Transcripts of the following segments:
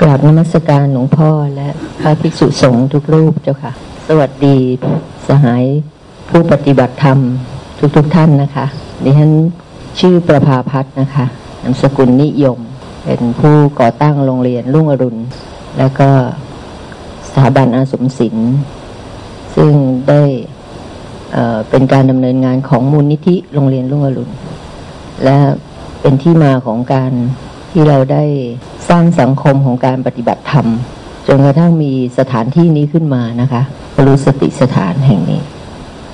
กราบนมัสการหลวงพ่อและพระภิกษุสงฆ์ทุกรูปเจ้าค่ะ สวัสดีสหายผู้ปฏิบัติธรรมทุกๆทท่านนะคะดิฉันชื่อประภาพัฒนะคะนามสกุลนิยม เป็นผู้ก่อตั้งโรงเรียนรุ่งอรุณ แล้วก็สถาบันอาสมศิลป์ซึ่งได้เเป็นการดำเนินงานของมูลนิธิโรงเรียนรุ่งอรุณ และเป็นที่มาของการ ที่เราได้สร้างสังคมของการปฏิบัติธรรมจนกระทั่งมีสถานที่นี้ขึ้นมานะคะรู้สติสถานแห่งนี้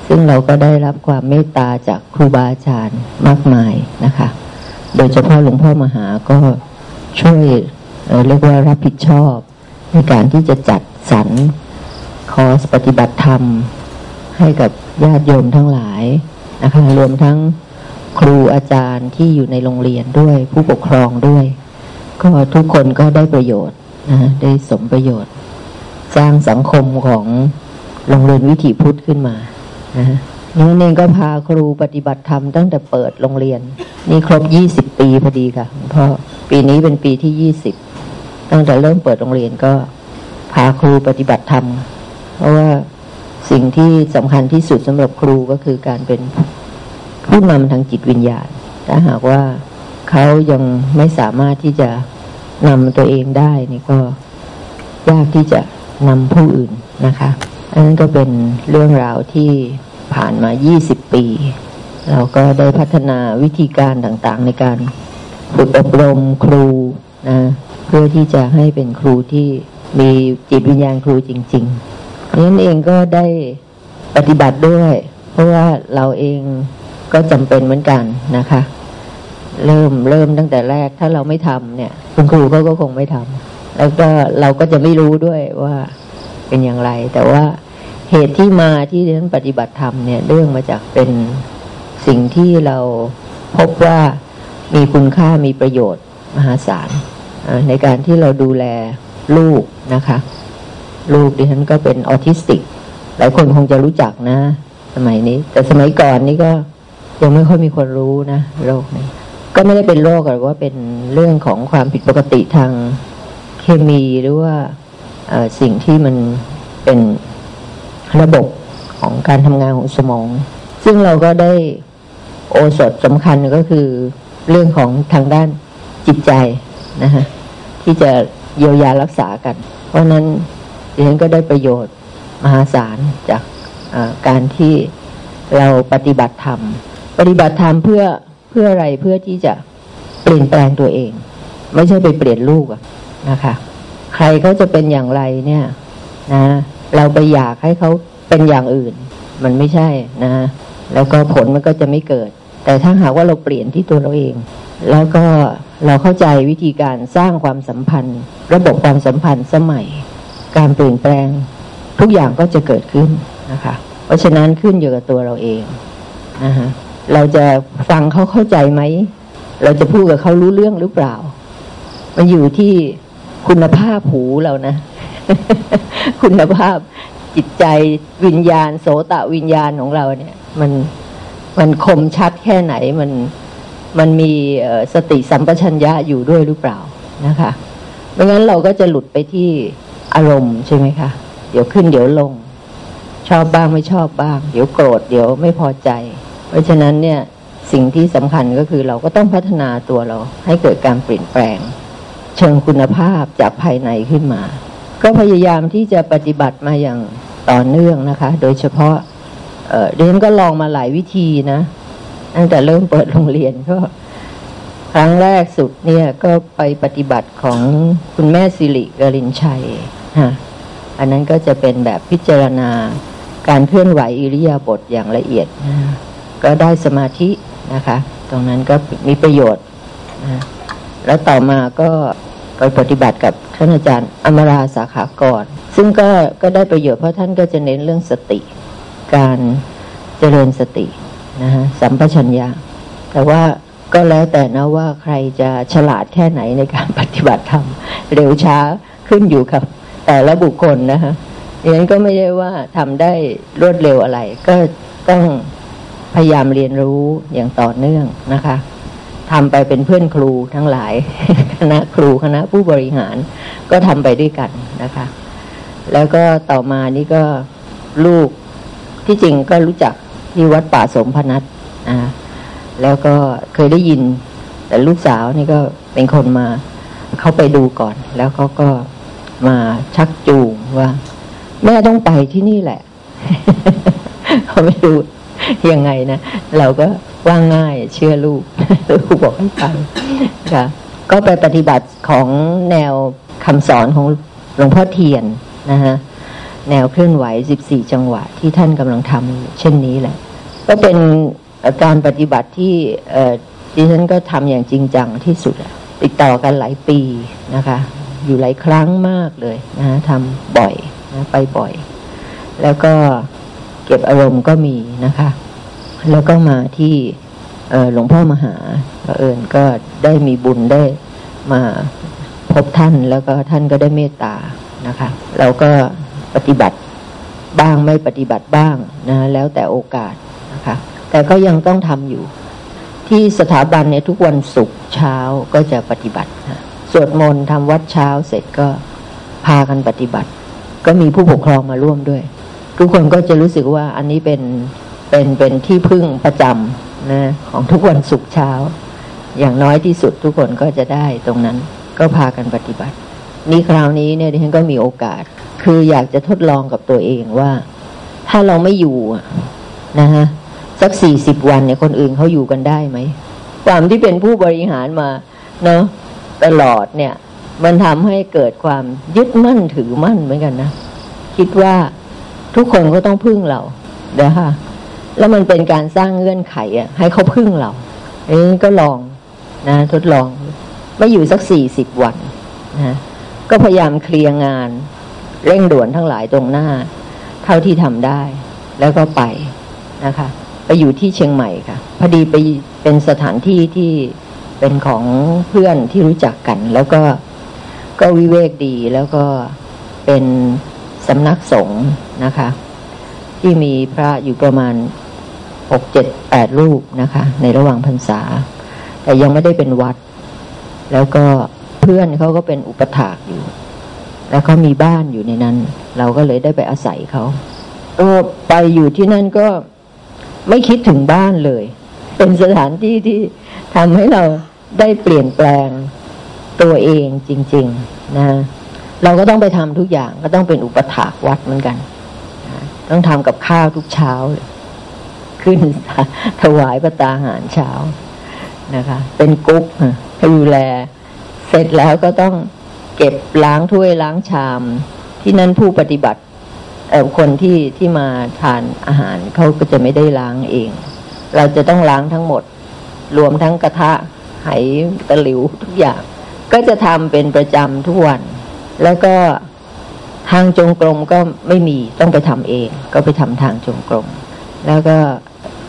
ซึ่งเราก็ได้รับความเมตตาจากครูบาอาจารย์มากมายนะคะ โดยเฉพาะหลวงพ่อมหาก็ช่วยเเรียกว่ารับผิดชอบในการที่จะจัดสรรคอร์สปฏิบัติธรรม ให้กับญาติโยมทั้งหลายนะคะรวมทั้ง ครูอาจารย์ที่อยู่ในโรงเรียนด้วย ผู้ปกครองด้วย ก็ทุกคนก็ได้ประโยชน์นะได้สมประโยชน์ สร้างสังคมของโรงเรียนวิถีพุทธขึ้นมานะนี่เองก็พาครูปฏิบัติธรรมตั้งแต่เปิดโรงเรียน นี่ครบยี่สิบปีพอดีค่ะเพราะปีนี้เป็นปีที่ยี่สิบตั้งแต่เริ่มเปิดโรงเรียนก็พาครูปฏิบัติธรรม เพราะว่าสิ่งที่สำคัญที่สุดสำหรับครูก็คือการเป็น ผู้นำทางจิตวิญญาณถ้าหากว่าเขายังไม่สามารถที่จะนำตัวเองได้นี่ก็ยากที่จะนำผู้อื่นนะคะ อันนั้นก็เป็นเรื่องราวที่ผ่านมา 20 ปี เราก็ได้พัฒนาวิธีการต่างๆ ในการฝึกอบรมครูนะเพื่อที่จะให้เป็นครูที่มีจิตวิญญาณครูจริงๆนั้นเองก็ได้ปฏิบัติด้วย เพราะว่าเราเอง ก็จำเป็นเหมือนกันนะคะ เริ่มเริ่มตั้งแต่แรกถ้าเราไม่ทำเนี่ย คุณครูก็คงไม่ทำแล้วก็เราก็จะไม่รู้ด้วยว่าเป็นอย่างไร แต่ว่าเหตุที่มาที่เรียนปฏิบัติธรรมเนี่ยเรื่องมาจากเป็นสิ่งที่เราพบว่ามีคุณค่ามีประโยชน์มหาศาลในการที่เราดูแลลูกนะคะ ลูกดิฉันก็เป็นออทิสติก หลายคนคงจะรู้จักนะ สมัยนี้ แต่สมัยก่อนนี่ก็ ยังไม่ค่อยมีคนรู้นะโรคนี้ก็ไม่ได้เป็นโรคหรือว่าเป็นเรื่องของความผิดปกติทางเคมีหรือว่าสิ่งที่มันเป็นระบบของการทำงานของสมอง ซึ่งเราก็ได้โอสถสำคัญก็คือเรื่องของทางด้านจิตใจนะฮะที่จะเยียวยารักษากัน เพราะนั้นดิฉันก็ได้ประโยชน์มหาศาลจากการที่เราปฏิบัติธรรม ปฏิบัติธรรมเพื่อเพื่ออะไรเพื่อที่จะเปลี่ยนแปลงตัวเอง ไม่ใช่ไปเปลี่ยนลูกนะคะ ใครเขาจะเป็นอย่างไรเนี่ยนะเราไปอยากให้เขาเป็นอย่างอื่น มันไม่ใช่นะ แล้วก็ผลมันก็จะไม่เกิด แต่ถ้าหากว่าเราเปลี่ยนที่ตัวเราเอง แล้วก็เราเข้าใจวิธีการสร้างความสัมพันธ์ ระบบความสัมพันธ์สมัย การเปลี่ยนแปลง ทุกอย่างก็จะเกิดขึ้นนะคะ เพราะฉะนั้นขึ้นอยู่กับตัวเราเองนะคะ เราจะฟังเขาเข้าใจไหม เราจะพูดกับเขารู้เรื่องหรือเปล่า มันอยู่ที่คุณภาพหูเรานะ คุณภาพจิตใจวิญญาณ โสตะวิญญาณของเราเนี่ย มันมันคมชัดแค่ไหนมันมันมีสติสัมปชัญญะอยู่ด้วยหรือเปล่านะคะไม่งั้นเราก็จะหลุดไปที่อารมณ์ใช่ไหมคะ เดี๋ยวขึ้นเดี๋ยวลง ชอบบ้างไม่ชอบบ้าง เดี๋ยวโกรธเดี๋ยวไม่พอใจ เพราะฉะนั้นเนี่ยสิ่งที่สำคัญก็คือเราก็ต้องพัฒนาตัวเราให้เกิดการเปลี่ยนแปลง เชิงคุณภาพจากภายในขึ้นมา ก็พยายามที่จะปฏิบัติมาอย่างต่อเนื่องนะคะ โดยเฉพาะเรียนก็ลองมาหลายวิธีนะตั้งแต่เริ่มเปิดโรงเรียนก็ ครั้งแรกสุดเนี่ยก็ไปปฏิบัติของคุณแม่สิริกรินชัยฮะอันนั้นก็จะเป็นแบบพิจารณาการเคลื่อนไหวอิริยาบถอย่างละเอียดนะ ก็ได้สมาธินะคะ ตรงนั้นก็มีประโยชน์นะแล้วต่อมาก็ไปปฏิบัติกับท่านอาจารย์อมราสาขากรซึ่งก็ก็ได้ประโยชน์เพราะท่านก็จะเน้นเรื่องสติ การเจริญสตินะฮะสัมปชัญญะแต่ว่าก็แล้วแต่นะว่าใครจะฉลาดแค่ไหนในการปฏิบัติธรรมเร็วช้าขึ้นอยู่กับ แต่ละบุคคลนะฮะอย่างนั้นก็ไม่ได้ว่าทำได้รวดเร็วอะไร ก็ต้อง พยายามเรียนรู้อย่างต่อเนื่องนะคะทำไปเป็นเพื่อนครูทั้งหลาย คณะครูคณะผู้บริหารก็ทำไปด้วยกันนะคะ แล้วก็ต่อมานี่ก็ลูกที่จริงก็รู้จักที่วัดป่าสมพนัทนะแล้วก็เคยได้ยิน แต่ลูกสาวนี่ก็เป็นคนมาเขาไปดูก่อน แล้วเขาก็มาชักจูงว่า แม่ต้องไปที่นี่แหละเขาไม่รู้ ยังไงนะ เราก็ว่าง่ายเชื่อลูกลูกบอกให้ไปค่ะก็ไปปฏิบัติของแนวคำสอนของหลวงพ่อเทียนนะฮะแนวเคลื่อนไหว 14 จังหวะที่ท่านกำลังทำเช่นนี้แหละ ก็เป็นการปฏิบัติที่ดิฉันก็ทำอย่างจริงจังที่สุด ติดต่อกันหลายปีนะคะ อยู่หลายครั้งมากเลยนะทำบ่อยนะไปบ่อย แล้วก็ เก็บอารมณ์ก็มีนะคะ แล้วก็มาที่หลวงพ่อมหาเอิญก็ได้มีบุญได้มาพบท่านแล้วก็ท่านก็ได้เมตตานะคะ เราก็ปฏิบัติบ้างไม่ปฏิบัติบ้างนะแล้วแต่โอกาสนะคะ แต่ก็ยังต้องทำอยู่ ที่สถาบันเนี่ยทุกวันศุกร์เช้าก็จะปฏิบัตินะสวดมนต์ทำวัดเช้าเสร็จก็พากันปฏิบัติ ก็มีผู้ปกครองมาร่วมด้วย ทุกคนก็จะรู้สึกว่าอันนี้เป็นเป็นเป็นที่พึ่งประจำนะของทุกวันศุกร์เช้า อย่างน้อยที่สุดทุกคนก็จะได้ตรงนั้นก็พากันปฏิบัติ นี่คราวนี้เนี่ยดิฉันก็มีโอกาส คืออยากจะทดลองกับตัวเองว่า ถ้าเราไม่อยู่นะฮะสักสี่สิบวันเนี่ยคนอื่นเขาอยู่กันได้ไหมความที่เป็นผู้บริหารมาเนาะตลอดเนี่ย มันทำให้เกิดความยึดมั่นถือมั่นเหมือนกันนะ คิดว่า ทุกคนก็ต้องพึ่งเราเดี๋ยวค่ะ แล้วมันเป็นการสร้างเงื่อนไขอะ ให้เขาพึ่งเราเอ้ก็ลองนะทดลอง ไม่อยู่สักสี่สิบวันนะก็พยายามเคลียร์งาน เร่งด่วนทั้งหลายตรงหน้า เท่าที่ทำได้ แล้วก็ไปนะคะ ไปอยู่ที่เชียงใหม่ค่ะ พอดีไปเป็นสถานที่ที่เป็นของเพื่อนที่รู้จักกัน แล้วก็ก็วิเวกดีแล้วก็เป็น สำนักสงฆ์นะคะ ที่มีพระอยู่ประมาณหกเจ็ดแปดรูปนะคะ ในระหว่างพรรษา แต่ยังไม่ได้เป็นวัด แล้วก็เพื่อนเขาก็เป็นอุปถากอยู่ แล้วเขามีบ้านอยู่ในนั้น เราก็เลยได้ไปอาศัยเขาก็ไปอยู่ที่นั่นก็ไม่คิดถึงบ้านเลย เป็นสถานที่ที่ทำให้เราได้เปลี่ยนแปลงตัวเองจริง ๆ นะ เราก็ต้องไปทำทุกอย่างก็ต้องเป็นอุปถากวัดเหมือนกัน ต้องทำกับข้าวทุกเช้าเลยขึ้นถวายพระตาหารเช้านะคะ เป็นกุ๊กดูแล เสร็จแล้วก็ต้องเก็บล้างถ้วยล้างชาม ที่นั่นผู้ปฏิบัติเออคนที่ที่มาทานอาหารเขาก็จะไม่ได้ล้างเอง เราจะต้องล้างทั้งหมด รวมทั้งกระทะไหตะหลิวทุกอย่าง ก็จะทำเป็นประจำทุกวัน แล้วก็ทางจงกรมก็ไม่มีต้องไปทำเอง ก็ไปทำทางจงกรม แล้วก็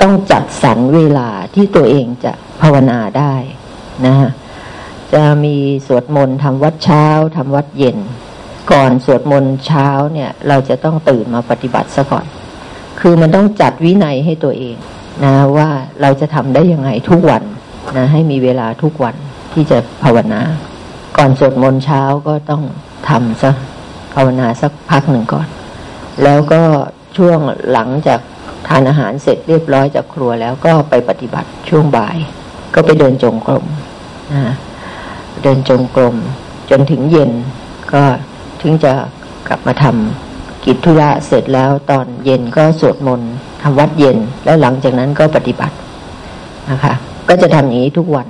ต้องจัดสรรเวลาที่ตัวเองจะภาวนาได้นะฮะจะมีสวดมนต์ทำวัดเช้าทำวัดเย็น ก่อนสวดมนต์เช้าเนี่ย เราจะต้องตื่นมาปฏิบัติซะก่อน คือมันต้องจัดวินัยให้ตัวเองนะว่าเราจะทำได้ยังไงทุกวันนะให้มีเวลาทุกวันที่จะภาวนา ก่อนสวดมนต์เช้าก็ต้อง ทำซะภาวนาสักพักหนึ่งก่อน แล้วก็ช่วงหลังจากทานอาหารเสร็จเรียบร้อยจากครัวแล้วก็ไปปฏิบัติช่วงบ่าย ก็ไปเดินจงกรมนะเดินจงกรมจนถึงเย็น ก็ถึงจะกลับมาทำกิจธุระเสร็จแล้วตอนเย็นก็สวดมนต์ทำวัดเย็น แล้วหลังจากนั้นก็ปฏิบัตินะคะ ก็จะทำอย่างนี้ทุกวัน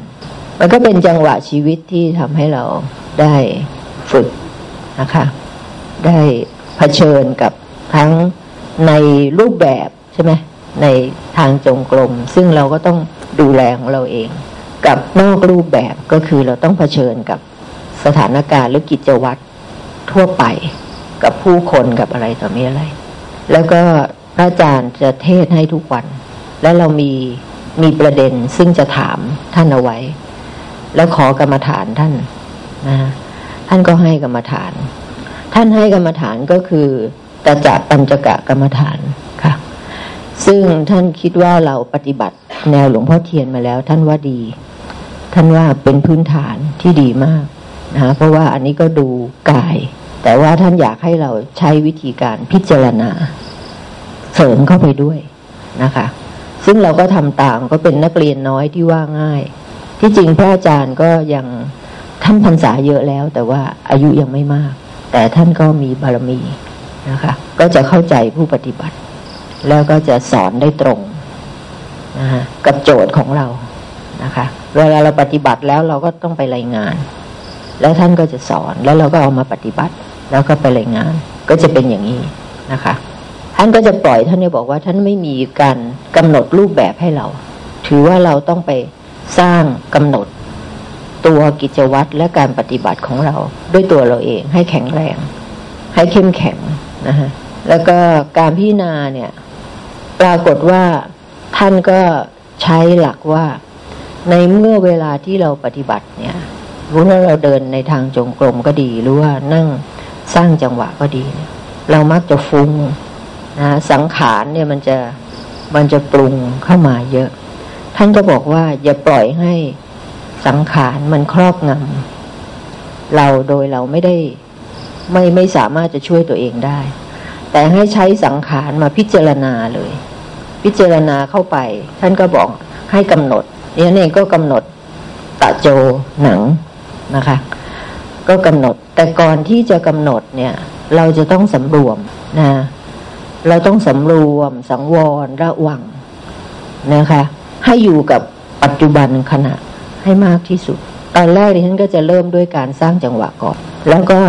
มันก็เป็นจังหวะชีวิตที่ทำให้เราได้ฝึก นะคะ ได้เผชิญกับทั้งในรูปแบบใช่ไหมในทางจงกรมซึ่งเราก็ต้องดูแลของเราเอง กับนอกรูปแบบก็คือเราต้องเผชิญกับสถานการณ์หรือกิจวัตรทั่วไปกับผู้คนกับอะไรต่อมีอะไร แล้วก็พระอาจารย์จะเทศให้ทุกวัน และเรามีมีประเด็นซึ่งจะถามท่านเอาไว้ แล้วขอกรรมฐานท่านนะ ท่านก็ให้กรรมฐาน ท่านให้กรรมฐานก็คือตาจักปัญจกะกรรมฐานค่ะ ซึ่งท่านคิดว่าเราปฏิบัติแนวหลวงพ่อเทียนมาแล้ว ท่านว่าดี ท่านว่าเป็นพื้นฐานที่ดีมากนะเพราะว่าอันนี้ก็ดูกาย แต่ว่าท่านอยากให้เราใช้วิธีการพิจารณา เสริมเข้าไปด้วยนะคะ ซึ่งเราก็ทำตามก็เป็นนักเรียนน้อยที่ว่าง่าย ที่จริงพระอาจารย์ก็ยัง ท่านพรรษาเยอะแล้ว แต่ว่าอายุยังไม่มาก แต่ท่านก็มีบารมีนะคะ ก็จะเข้าใจผู้ปฏิบัติ แล้วก็จะสอนได้ตรงนะะกับโจทย์ของเรานะคะ เวลาเราปฏิบัติแล้วเราก็ต้องไปรายงาน แล้วท่านก็จะสอนแล้วเราก็เอามาปฏิบัติ แล้วก็ไปรายงาน ก็จะเป็นอย่างนี้นะคะ ท่านก็จะปล่อยท่านจะบอกว่า ท่านไม่มีการกำหนดรูปแบบให้เรา ถือว่าเราต้องไปสร้างกำหนด ตัวกิจวัตรและการปฏิบัติของเรา ด้วยตัวเราเองให้แข็งแรง ให้เข้มแข็งนะฮะแล้วก็การพิจารณาเนี่ย ปรากฏว่าท่านก็ใช้หลักว่า ในเมื่อเวลาที่เราปฏิบัติเนี่ยรู้ว่าเราเดินในทางจงกรมก็ดี หรือว่านั่งสร้างจังหวะก็ดีเเรามักจะฟุง้งนะสังขารเนี่ยมันจะมันจะปรุงเข้ามาเยอะ ท่านก็บอกว่าอย่าปล่อยให้ สังขารมันครอบงำเราโดยเราไม่ได้ไม่ไม่สามารถจะช่วยตัวเองได้ แต่ให้ใช้สังขารมาพิจารณาเลย พิจารณาเข้าไป ท่านก็บอกให้กำหนดนี่นเองก็กำหนดตะโจหนังนะคะ ก็กำหนด แต่ก่อนที่จะกำหนดเนี่ย เราจะต้องสำรวมนะเราต้องสำรวม สังวรระวังนะคะ ให้อยู่กับปัจจุบันขณะ ให้มากที่สุด ตอนแรกดิฉันก็จะเริ่มด้วยการสร้างจังหวะก่อน แล้วก็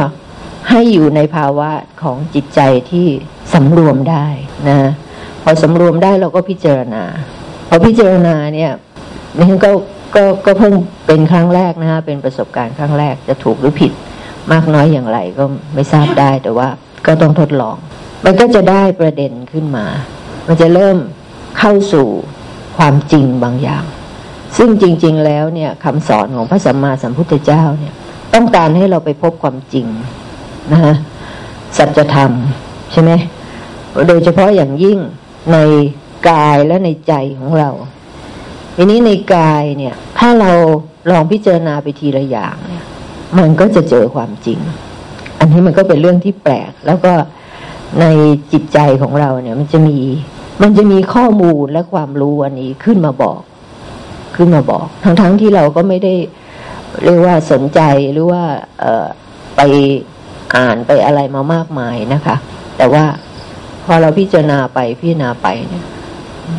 ให้อยู่ในภาวะของจิตใจที่สำรวมได้นะพอสำรวมได้เราก็พิจารณา พอพิจารณาเนี่ยนี่ก็ก็ก็เพิ่งเป็นครั้งแรกนะฮะเป็นประสบการณ์ครั้งแรกจะถูกหรือผิดมากน้อยอย่างไรก็ไม่ทราบได้แต่ว่าก็ต้องทดลอง มันก็จะได้ประเด็นขึ้นมา มันจะเริ่มเข้าสู่ความจริงบางอย่าง ซึ่งจริง ๆ แล้วเนี่ยคำสอนของพระสัมมาสัมพุทธเจ้าเนี่ย ต้องการให้เราไปพบความจริงนะฮะสัจธรรมใช่ไหมโดยเฉพาะอย่างยิ่งในกายและในใจของเราทีนี้ในกายเนี่ย ถ้าเราลองพิจารณาไปทีละอย่างเนี่ย มันก็จะเจอความจริง อันนี้มันก็เป็นเรื่องที่แปลก แล้วก็ในจิตใจของเราเนี่ย มันจะมี มันจะมีข้อมูลและความรู้อันนี้ขึ้นมาบอก ขึ้นมาบอก ทั้งๆทที่เราก็ไม่ได้เรียกว่าสนใจหรือว่าเอไปอ่านไปอะไรมามากมายนะคะ แต่ว่าพอเราพิจารณาไปพิจารณาไปเนี่ย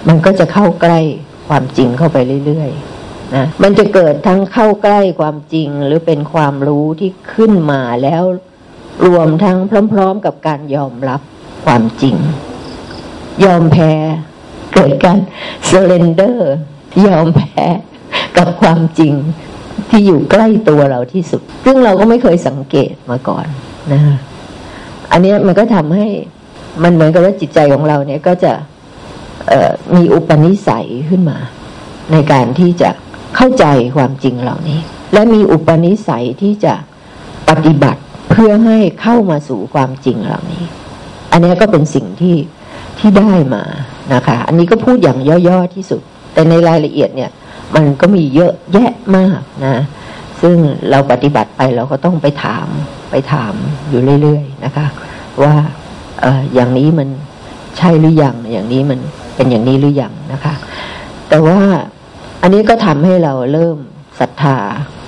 มันก็จะเข้าใกล้ความจริงเข้าไปเรื่อยๆนะมันจะเกิดทั้งเข้าใกล้ความจริงหรือเป็นความรู้ที่ขึ้นมาแล้วรวมทั้งพร้อม ๆ กับการยอมรับความจริง ยอมแพ้เกิดการ surrender ยอมแพ้กับความจริงที่อยู่ใกล้ตัวเราที่สุด ซึ่งเราก็ไม่เคยสังเกตมาก่อนนะอันนี้มันก็ทำให้มันเหมือนกับว่าจิตใจของเราเนี่ยก็จะมีอุปนิสัยขึ้นมา ในการที่จะเข้าใจความจริงเหล่านี้ และมีอุปนิสัยที่จะปฏิบัติเพื่อให้เข้ามาสู่ความจริงเหล่านี้ อันนี้ก็เป็นสิ่งที่ที่ได้มานะคะ อันนี้ก็พูดอย่างย่อๆที่สุด แต่ในรายละเอียดเนี่ย มันก็มีเยอะแยะมากนะ ซึ่งเราปฏิบัติไปเราก็ต้องไปถามไปถามอยู่เรื่อยๆนะคะ ว่าเอออย่างนี้มันใช่หรือยังอย่างนี้มันเป็นอย่างนี้หรืออยังนะคะ แต่ว่าอันนี้ก็ทำให้เราเริ่มศรัทธา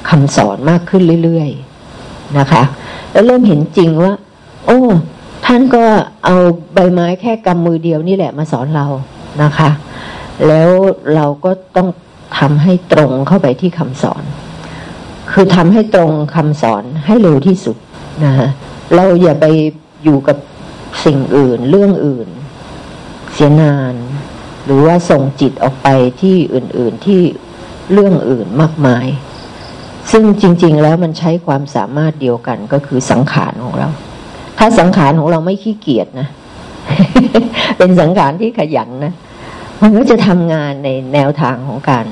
คำสอนมากขึ้นเรื่อยๆนะคะ แล้วเริ่มเห็นจริงว่า โอ้ท่านก็เอาใบไม้แค่กำมือเดียวนี่แหละมาสอนเรานะคะ แล้วเราก็ต้องทำให้ตรงเข้าไปที่คำสอน คือทำให้ตรงคำสอนให้เร็วที่สุดนะฮะเราอย่าไปอยู่กับสิ่งอื่นเรื่องอื่น เสียนาน หรือว่าส่งจิตออกไปที่อื่น ๆที่เรื่องอื่นมากมาย ซึ่งจริง ๆ แล้วมันใช้ความสามารถเดียวกันก็คือสังขารของเรา ถ้าสังขารของเราไม่ขี้เกียจนะ เป็นสังขารที่ขยันนะ มันก็จะทำงานในแนวทางของการ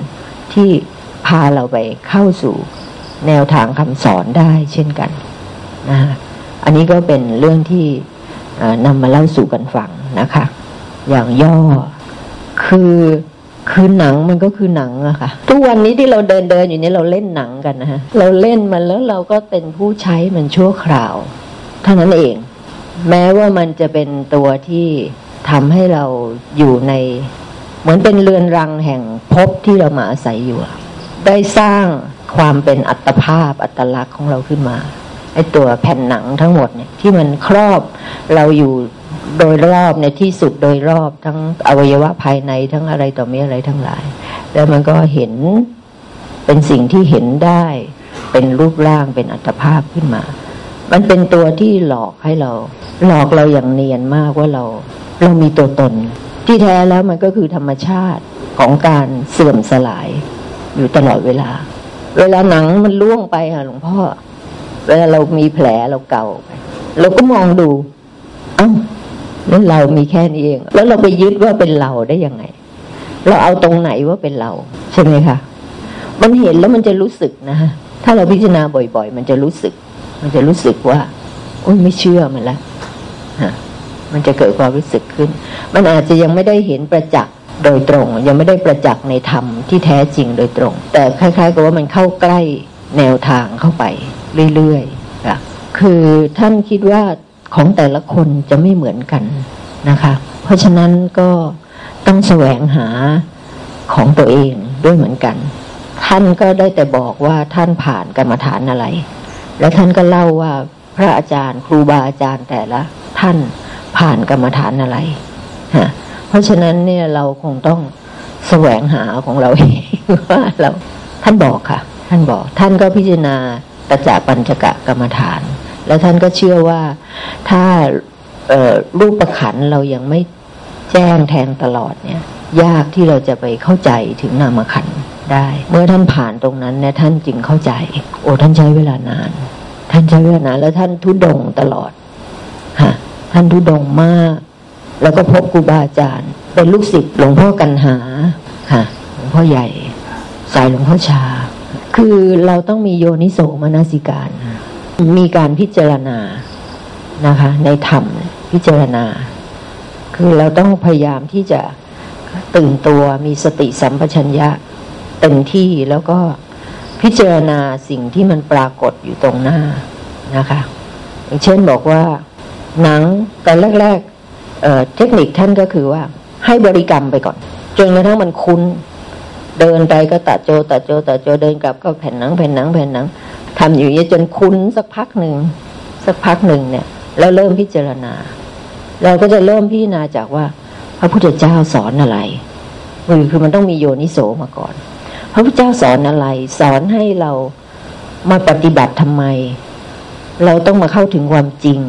ที่พาเราไปเข้าสู่แนวทางคำสอนได้เช่นกันนะอันนี้ก็เป็นเรื่องที่นำมาเล่าสู่กันฟังนะคะ อย่างย่อคือคือหนังมันก็คือหนังอะค่ะ ทุกวันนี้ที่เราเดินเดินอยู่นี้เราเล่นหนังกันนะฮะเราเล่นมันแล้วเราก็เป็นผู้ใช้มันชั่วคราวเท่านั้นเอง แม้ว่ามันจะเป็นตัวที่ทำให้เราอยู่ใน เหมือนเป็นเรือนรังแห่งภพที่เรามาอาศัยอยู่ ได้สร้างความเป็นอัตภาพอัตลักษณ์ของเราขึ้นมาไอตัวแผ่นหนังทั้งหมดเนี่ยที่มันครอบเราอยู่โดยรอบในที่สุดโดยรอบทั้งอวัยวะภายในทั้งอะไรต่อมีอะไรทั้งหลาย แล้วมันก็เห็นเป็นสิ่งที่เห็นได้ เป็นรูปร่างเป็นอัตภาพขึ้นมา มันเป็นตัวที่หลอกให้เรา หลอกเราอย่างเนียนมากว่าเรา เรามีตัวตน ที่แท้แล้วมันก็คือธรรมชาติของการเสื่อมสลายอยู่ตลอดเวลา เวลาหนังมันล่วงไปค่ะหลวงพ่อ เวลาเรามีแผลเราเก่า เราก็มองดู เอ้าแล้วเรามีแค่นี้เอง แล้วเราไปยึดว่าเป็นเราได้ยังไง เราเอาตรงไหนว่าเป็นเรา ใช่ไหมคะ มันเห็นแล้วมันจะรู้สึกนะฮะถ้าเราพิจารณาบ่อย ๆ มันจะรู้สึก มันจะรู้สึกว่าโอ้ยไม่เชื่อมันละฮะ มันจะเกิดความรู้สึกขึ้น มันอาจจะยังไม่ได้เห็นประจักษ์โดยตรง ยังไม่ได้ประจักษ์ในธรรมที่แท้จริงโดยตรง แต่คล้ายๆ กับว่ามันเข้าใกล้แนวทางเข้าไปเรื่อยๆค่ะคือท่านคิดว่าของแต่ละคนจะไม่เหมือนกันนะคะ เพราะฉะนั้นก็ต้องแสวงหาของตัวเองด้วยเหมือนกัน ท่านก็ได้แต่บอกว่าท่านผ่านกรรมฐานอะไร และท่านก็เล่าว่าพระอาจารย์ครูบาอาจารย์แต่ละท่าน ผ่านกรรมฐานอะไรฮะเพราะฉะนั้นเนี่ยเราคงต้องแสวงหาของเราเองว่าเราท่านบอกค่ะ ท่านบอก ท่านก็พิจารณาตจาปัญจกะกรรมฐาน แล้วท่านก็เชื่อว่าถ้ารูปประขันเรายังไม่แจ้งแทงตลอดเนี่ย ยากที่เราจะไปเข้าใจถึงนามขันได้ เมื่อท่านผ่านตรงนั้นเนี่ยท่านจึงเข้าใจ โอ้ท่านใช้เวลานาน ท่านใช้เวลานานแล้วท่านทุดงตลอดฮะ ท่านทุดงมาก แล้วก็พบครูบาอาจารย์ เป็นลูกศิษย์หลวงพ่อกันหาค่ะหลวงพ่อใหญ่ สายหลวงพ่อชา คือเราต้องมีโยนิโสมนสิการ มีการพิจารณานะคะ ในธรรมพิจารณา คือเราต้องพยายามที่จะตื่นตัวมีสติสัมปชัญญะเต็มที่แล้วก็พิจารณาสิ่งที่มันปรากฏอยู่ตรงหน้านะคะ อย่างเช่นบอกว่า หนังตอนแรกๆเเทคนิคท่านก็คือว่า ให้บริกรรมไปก่อนจนกระทั่งมันคุ้น เดินไปก็ตัดโจตัดโจตัดโจเดินกลับก็แผ่นหนังแผ่นหนังแผ่นหนังทำอยู่อย่างนี้จนคุ้นสักพักหนึ่งสักพักหนึ่งเนี่ย แล้วเริ่มพิจารณา เราก็จะเริ่มพิจารณาจากว่า พระพุทธเจ้าสอนอะไรคือคือมันต้องมีโยนิโสมาก่อน พระพุทธเจ้าสอนอะไร สอนให้เรามาปฏิบัติทำไม เราต้องมาเข้าถึงความจริง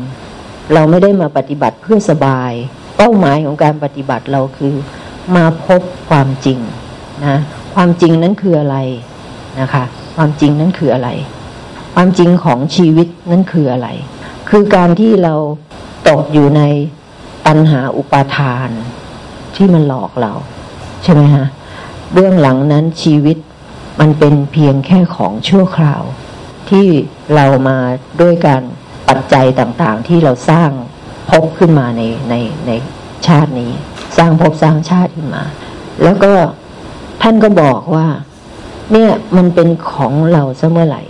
เราไม่ได้มาปฏิบัติเพื่อสบาย เป้าหมายของการปฏิบัติเราคือ มาพบความจริงนะความจริงนั้นคืออะไรนะคะ ความจริงนั้นคืออะไร ความจริงของชีวิตนั้นคืออะไร คือการที่เราตกอยู่ในปัญหาอุปาทาน ที่มันหลอกเรา ใช่ไหมฮะเบื้องหลังนั้นชีวิตมันเป็นเพียงแค่ของชั่วคราว ที่เรามาด้วยการ ปัจจัยต่างๆ ที่เราสร้างพบขึ้นมาในในในชาตินี้ สร้างพบสร้างชาติขึ้นมา แล้วก็ท่านก็บอกว่า เนี่ยมันเป็นของเราเสเมื่อไหร่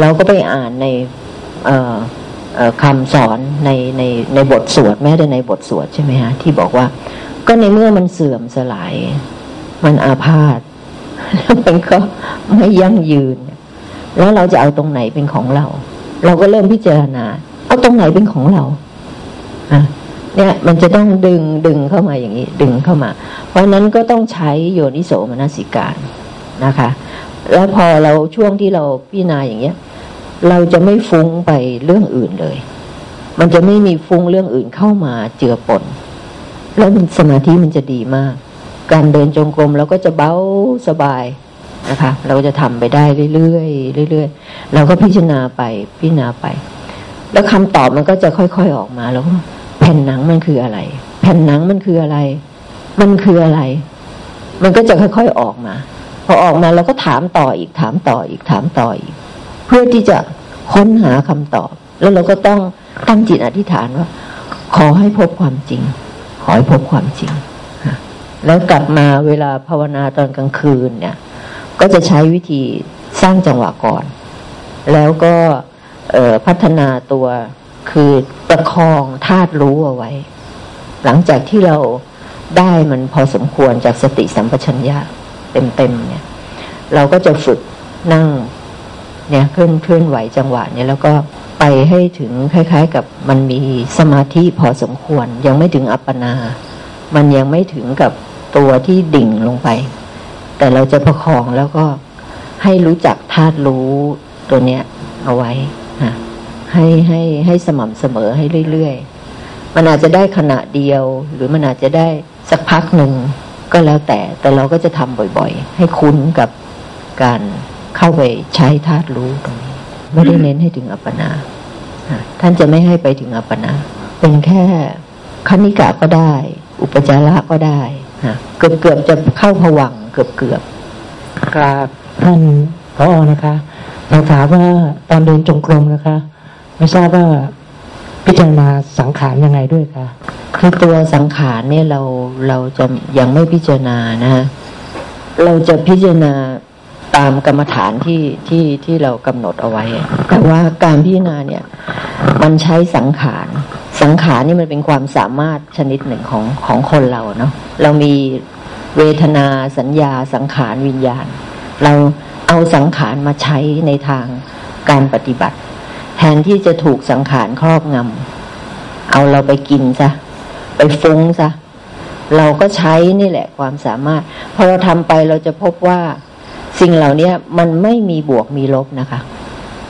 เราก็ไปอ่านในคำสอนในในในบทสวดแม้แต่ในบทสวดใช่ไหมฮะที่บอกว่า ก็ในเมื่อมันเสื่อมสลาย มันอาพาธแล้วมันก็ไม่ยั่งยืน แล้วเราจะเอาตรงไหนเป็นของเรา เราก็เริ่มพิจารณา เอาตรงไหนเป็นของเราอะเนี่ยมันจะต้องดึงดึงเข้ามาอย่างนี้ ดึงเข้ามา เพราะนั้นก็ต้องใช้โยนิโสมนสิการนะคะ แล้วพอเราช่วงที่เราพิจารณาอย่างเงี้ย เราจะไม่ฟุ้งไปเรื่องอื่นเลย มันจะไม่มีฟุ้งเรื่องอื่นเข้ามาเจือปนแล้วสมาธิมันจะดีมาก การเดินจงกรมเราก็จะเบาสบาย นะคะ เราจะทำไปได้เรื่อยๆเรื่อยๆเราก็พิจารณาไปพิจารณาไป แล้วคำตอบมันก็จะค่อยๆออกมาแล้วแผ่นหนังมันคืออะไร แผ่นหนังมันคืออะไร มันคืออะไร มันก็จะค่อยๆออกมา พอออกมาเราก็ถามต่ออีกถามต่ออีกถามต่ออีก เพื่อที่จะค้นหาคำตอบ แล้วเราก็ต้องตั้งจิตอธิษฐานว่า ขอให้พบความจริง ขอให้พบความจริงแล้วกลับมาเวลาภาวนาตอนกลางคืนเนี่ย ก็จะใช้วิธีสร้างจังหวะก่อน แล้วก็พัฒนาตัวคือประคองธาตุรู้เอาไว้ หลังจากที่เราได้มันพอสมควรจากสติสัมปชัญญะเต็มๆเนี่ย เราก็จะฝึกนั่งเนี่ยเคลื่อนเคลื่อนไหวจังหวะเนี่ยแล้วก็ไปให้ถึงคล้าย ๆ กับมันมีสมาธิพอสมควร ยังไม่ถึงอัปปนา มันยังไม่ถึงกับตัวที่ดิ่งลงไป แต่เราจะประคองแล้วก็ให้รู้จักธาตุรู้ตัวเนี้ย เอาไว้ะให้ให้ให้สม่ำเสมอให้เรื่อยๆ มันอาจจะได้ขณะเดียว หรือมันอาจจะได้สักพักหนึ่งก็แล้วแต่ แต่เราก็จะทำบ่อยๆ ให้คุ้นกับการเข้าไปใช้ธาตุรู้ตรงนี้ไม่ได้เน้นให้ถึงอัปปนาท่านจะไม่ให้ไปถึงอัปปนา เป็นแค่คณิกะก็ได้ อุปจาระก็ได้เกือบเกือบจะเข้าผวัง เกือบเกือบกราบท่านพอนะคะเราถามว่าตอนเดินจงกรมนะคะ ไม่ทราบว่าพิจารณาสังขารยังไงด้วยคะคือตัวสังขารเนี่ยเราเราจะยังไม่พิจารณานะฮะเราจะพิจารณาตามกรรมฐานที่ที่ที่เรากำหนดเอาไว้ แต่ว่าการพิจารณาเนี่ย มันใช้สังขาร สังขารนี่มันเป็นความสามารถชนิดหนึ่งของของคนเราเนาะเรามี เวทนาสัญญาสังขารวิญญาณ เราเอาสังขารมาใช้ในทางการปฏิบัติ แทนที่จะถูกสังขารครอบงำเอาเราไปกินซะไปฟุ้งซะเราก็ใช้นี่แหละความสามารถพอเราทำไปเราจะพบว่าสิ่งเหล่านี้มันไม่มีบวกมีลบนะคะ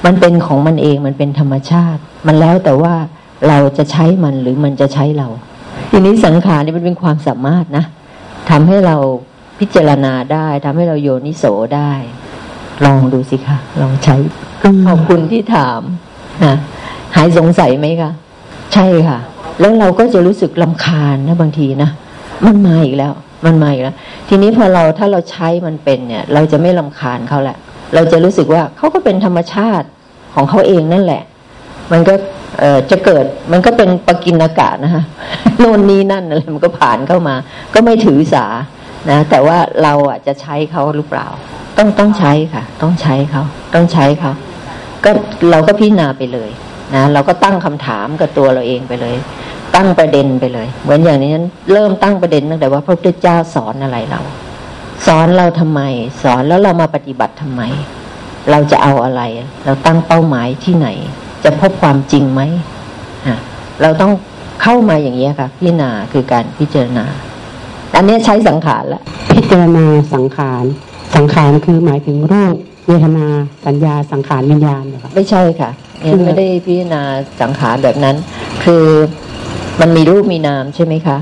มันเป็นของมันเองมันเป็นธรรมชาติ มันแล้วแต่ว่าเราจะใช้มันหรือมันจะใช้เรา ทีนี้สังขารนี่มันเป็นความสามารถนะ ทำให้เราพิจารณาได้ทำให้เราโยนิโสได้ ลองดูสิคะลองใช้ขอบคุณที่ถามนะหายสงสัยไหมคะใช่ค่ะ แล้วเราก็จะรู้สึกลำคาญนะบางทีนะมันมาอีกแล้ว มันมาอีกแล้ว ทีนี้พอเราถ้าเราใช้มันเป็นเนี่ย เราจะไม่ลำคาญเขาแหละ เราจะรู้สึกว่าเขาก็เป็นธรรมชาติของเขาเองนั่นแหละ มันก็ เออจะเกิดมันก็เป็นปกินอากาศนะคะโน่นนี้นั่นอะไรมันก็ผ่านเข้ามา ก็ไม่ถือสานะแต่ว่าเราอะจะใช้เขาหรือเปล่า ต้องต้องใช้ค่ะ ต้องใช้เขาต้องใช้เขาก็เราก็พิจารณาไปเลยนะเราก็ตั้งคำถามกับตัวเราเองไปเลย ตั้งประเด็นไปเลย เหมือนอย่างนี้ฉันเริ่มตั้งประเด็นตั้งแต่ว่าพระพุทธเจ้าสอนอะไรเรา สอนเราทำไม สอนแล้วเรามาปฏิบัติทำไม เราจะเอาอะไร เราตั้งเป้าหมายที่ไหน จะพบความจริงไหมเราต้องเข้ามาอย่างนี้ค่ะพิจารณาคือการพิจารณา อันนี้ใช้สังขารแล้วพิจารณาสังขาร สังขารคือหมายถึงรูปเวทนาสัญญาสังขารวิญญาณเหรอไม่ใช่ค่ะยังไม่ได้พิจารณาสังขารแบบนั้น คือมันมีรูปมีนามใช่ไหมคะ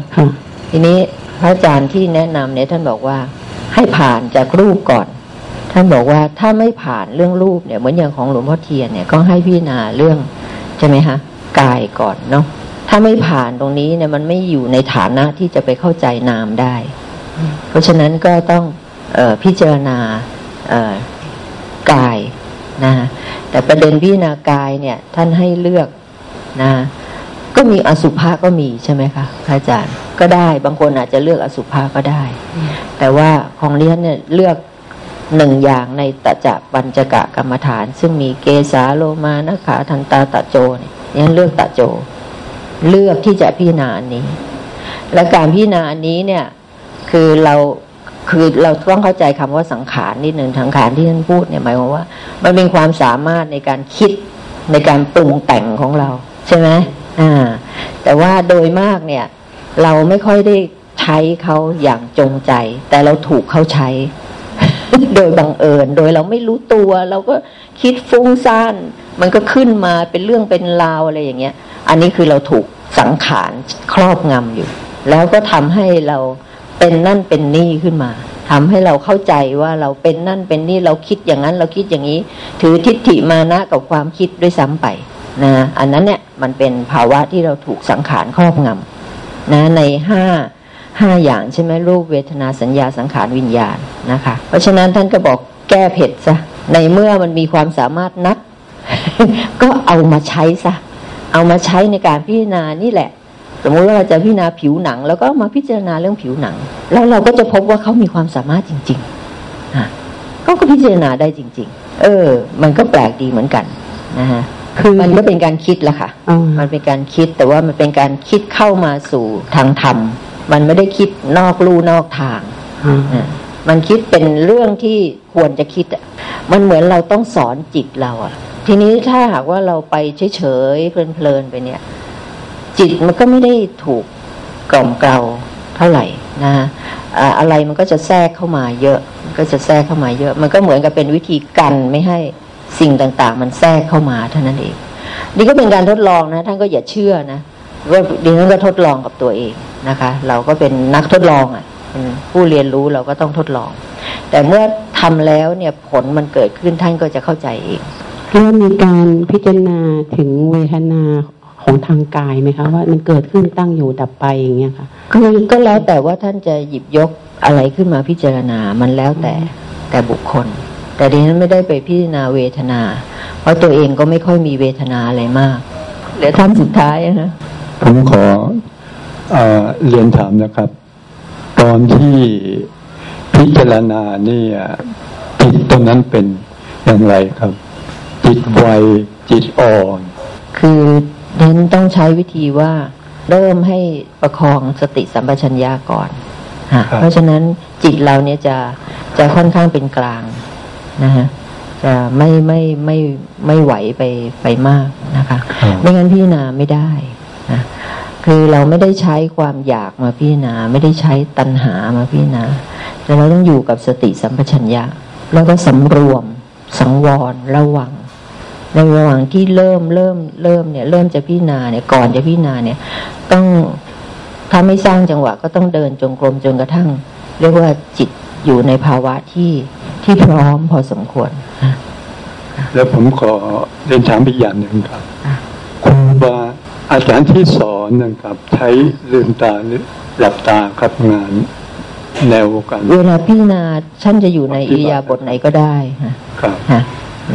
ทีนี้พระอาจารย์ที่แนะนำเนี่ยท่านบอกว่าให้ผ่านจากรูปก่อน ท่านบอกว่าถ้าไม่ผ่านเรื่องรูปเนี่ยเหมือนอย่างของหลวงพ่อเทียนเนี่ยก็ให้พิจารณาเรื่องใช่ไหมคะกายก่อนเนาะถ้าไม่ผ่านตรงนี้เนี่ยมันไม่อยู่ในฐานะที่จะไปเข้าใจนามได้ เพราะฉะนั้นก็ต้องออพิจารณากายนะแต่ประเด็นพิจารณากายเนี่ยท่านให้เลือกนะก็มีอสุภะก็มีใช่ไหมคะอาจารย์ก็ได้บางคนอาจจะเลือกอสุภะก็ได้ แต่ว่าของเลี้ยนเนี่ยเลือก หนึ่งอย่างในตะจะปัญจกะกรรมฐาน ซึ่งมีเกสาโลมานะขาทันตาตะโจเนี่ยเลือกตะโจ เลือกที่จะพิจารณาอันนี้ และการพิจารณาอันนี้เนี่ยคือเราคือเราต้องเข้าใจคำว่าสังขารนิดหนึ่งสังขารที่ท่านพูดเนี่ยหมายความว่า มันเป็นความสามารถในการคิดในการปรุงแต่งของเรา ใช่ไหมอ่า แต่ว่าโดยมากเนี่ย เราไม่ค่อยได้ใช้เขาอย่างจงใจ แต่เราถูกเขาใช้ โดยบังเอิญ โดยเราไม่รู้ตัว เราก็คิดฟุ้งซ่านมันก็ขึ้นมาเป็นเรื่องเป็นราวอะไรอย่างเงี้ย อันนี้คือเราถูกสังขารครอบงำอยู่ แล้วก็ทำให้เราเป็นนั่นเป็นนี่ขึ้นมาทำให้เราเข้าใจว่าเราเป็นนั่นเป็นนี่เราคิดอย่างนั้นเราคิดอย่างนี้ ถือทิฏฐิมานะกับความคิดด้วยซ้ำไปนะอันนั้นเนี่ยมันเป็นภาวะที่เราถูกสังขารครอบงำนะในห้า ห้าอย่างใช่ไหมรูปเวทนาสัญญาสังขารวิญญาณนะคะ เพราะฉะนั้นท่านก็บอกแก้เผ็ดซะในเมื่อมันมีความสามารถนัก ก็เอามาใช้ซะเอามาใช้ในการพิจารณานี่แหละ สมมุติว่าเราจะพิจารณาผิวหนัง แล้วก็มาพิจารณาเรื่องผิวหนัง แล้วเราก็จะพบว่าเขามีความสามารถจริงๆอะก็ก็พิจารณาได้จริง ๆ เออ มันก็แปลกดีเหมือนกันนะฮะคือมันก็เป็นการคิดละค่ะ มันเป็นการคิดแต่ว่ามันเป็นการคิดเข้ามาสู่ทางธรรม มันไม่ได้คิดนอกลู่นอกทางมันคิดเป็นเรื่องที่ควรจะคิดอะมันเหมือนเราต้องสอนจิตเราอะ ทีนี้ถ้าหากว่าเราไปเฉยๆเพลินๆไปเนี่ย จิตมันก็ไม่ได้ถูกกล่อมเกลาเท่าไหร่นะอะไรมันก็จะแทรกเข้ามาเยอะ ก็จะแทรกเข้ามาเยอะ มันก็เหมือนกับเป็นวิธีกันไม่ให้สิ่งต่างๆ มันแทรกเข้ามาเท่านั้นเองนี่ก็เป็นการทดลองนะ ท่านก็อย่าเชื่อนะว่าดิฉันก็ทดลองกับตัวเอง นะคะ เราก็เป็นนักทดลองอะ่ะผู้เรียนรู้เราก็ต้องทดลอง แต่เมื่อทำแล้วเนี่ยผลมันเกิดขึ้นท่านก็จะเข้าใจเองเรื่องมีการพิจารณาถึงเวทนาของทางกายไหมคะว่ามันเกิดขึ้นตั้งอยู่ดับไปอย่างเงี้ยค่ะก็ก็แล้วแต่ว่าท่านจะหยิบยกอะไรขึ้นมาพิจารณา มันแล้วแต่แต่บุคคล แต่ดิฉันไม่ได้ไปพิจารณาเวทนา เพราะตัวเองก็ไม่ค่อยมีเวทนาอะไรมากเหลือท่านสุดท้ายนะผมขอ เอเรียนถามนะครับ ตอนที่พิจารณาเนี่ยจิตตรงนั้นเป็นอย่างไรครับ จิตไวจิตอ่อน คือเน้นต้องใช้วิธีว่าเริ่มให้ประคองสติสัมปชัญญะก่อนเพราะฉะนั้นจิตเราเนี่ยจะจะค่อนข้างเป็นกลางนะฮะจะไม่ไม่ไม่ไม่ไหวไปไปมากนะคะ ไม่งั้นพิจารณาไม่ได้นะ คือเราไม่ได้ใช้ความอยากมาพิจารณา ไม่ได้ใช้ตัณหามาพิจารณาแต่เราต้องอยู่กับสติสัมปชัญญะแล้วก็สำรวม สังวรระวัง ในระหว่างที่เริ่มเริ่มเริ่มเนี่ย เริ่มจะพิจารณาเนี่ยก่อนจะพิจารณาเนี่ย ต้องถ้าไม่สร้างจังหวะก็ต้องเดินจงกรมจนกระทั่ง เรียกว่าจิตอยู่ในภาวะที่ที่พร้อมพอสมควร แล้วผมขอเรียนถามอีกอย่างหนึ่งครับ อาจารย์ที่สอนนะครับ ใช้ลืมตาหรือหลับตาครับงานแนวกันเวลาพิจารณาท่านจะอยู่ในอิริยาบถไหนก็ได้ค่ะครับฮะ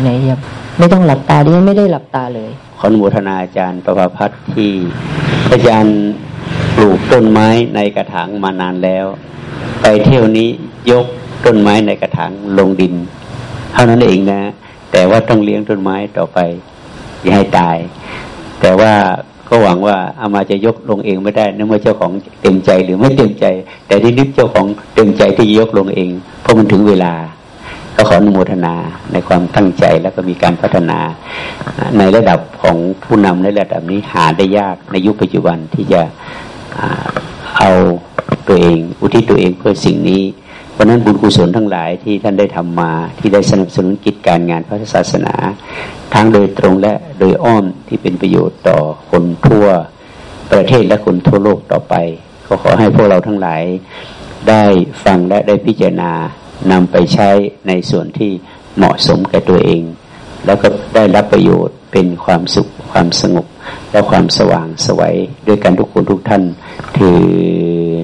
ในอิริยาไม่ต้องหลับตาดิไม่ได้หลับตาเลยขออนุโมทนาอาจารย์ประภาพัฒน์ที่อาจารย์ปลูกต้นไม้ในกระถางมานานแล้ว ไปเที่ยวนี้ยกต้นไม้ในกระถางลงดิน เท่านั้นเองนะ แต่ว่าต้องเลี้ยงต้นไม้ต่อไป อย่าให้ตาย แต่ว่า ก็หวังว่าอามาจะยกลงเองไม่ได้เนื่องเมื่อเจ้าของเต็มใจหรือไม่เต็มใจ แต่ที่นึกเจ้าของเต็มใจที่ยกลงเอง เพราะมันถึงเวลา ก็ขออนุโมทนาในความตั้งใจแล้วก็มีการพัฒนา ในระดับของผู้นำในระดับนี้หาได้ยากในยุคปัจจุบันที่จะเอาตัวเอง อุทิศตัวเองเพื่อสิ่งนี้ ราะนั้นบุญกุศลทั้งหลายที่ท่านได้ทำมาที่ได้สนับสนุนกิจการงานพระศาสนา ทั้งโดยตรงและโดยอ้อมที่เป็นประโยชน์ต่อคนทั่วประเทศและคนทั่วโลกต่อไปก็ขอให้พวกเราทั้งหลายได้ฟังและได้พิจารณานำไปใช้ในส่วนที่เหมาะสมแก่ตัวเอง แล้วก็ได้รับประโยชน์เป็นความสุขความสงบและความสว่างสวัยด้วยกันทุกคนทุกท่านถือ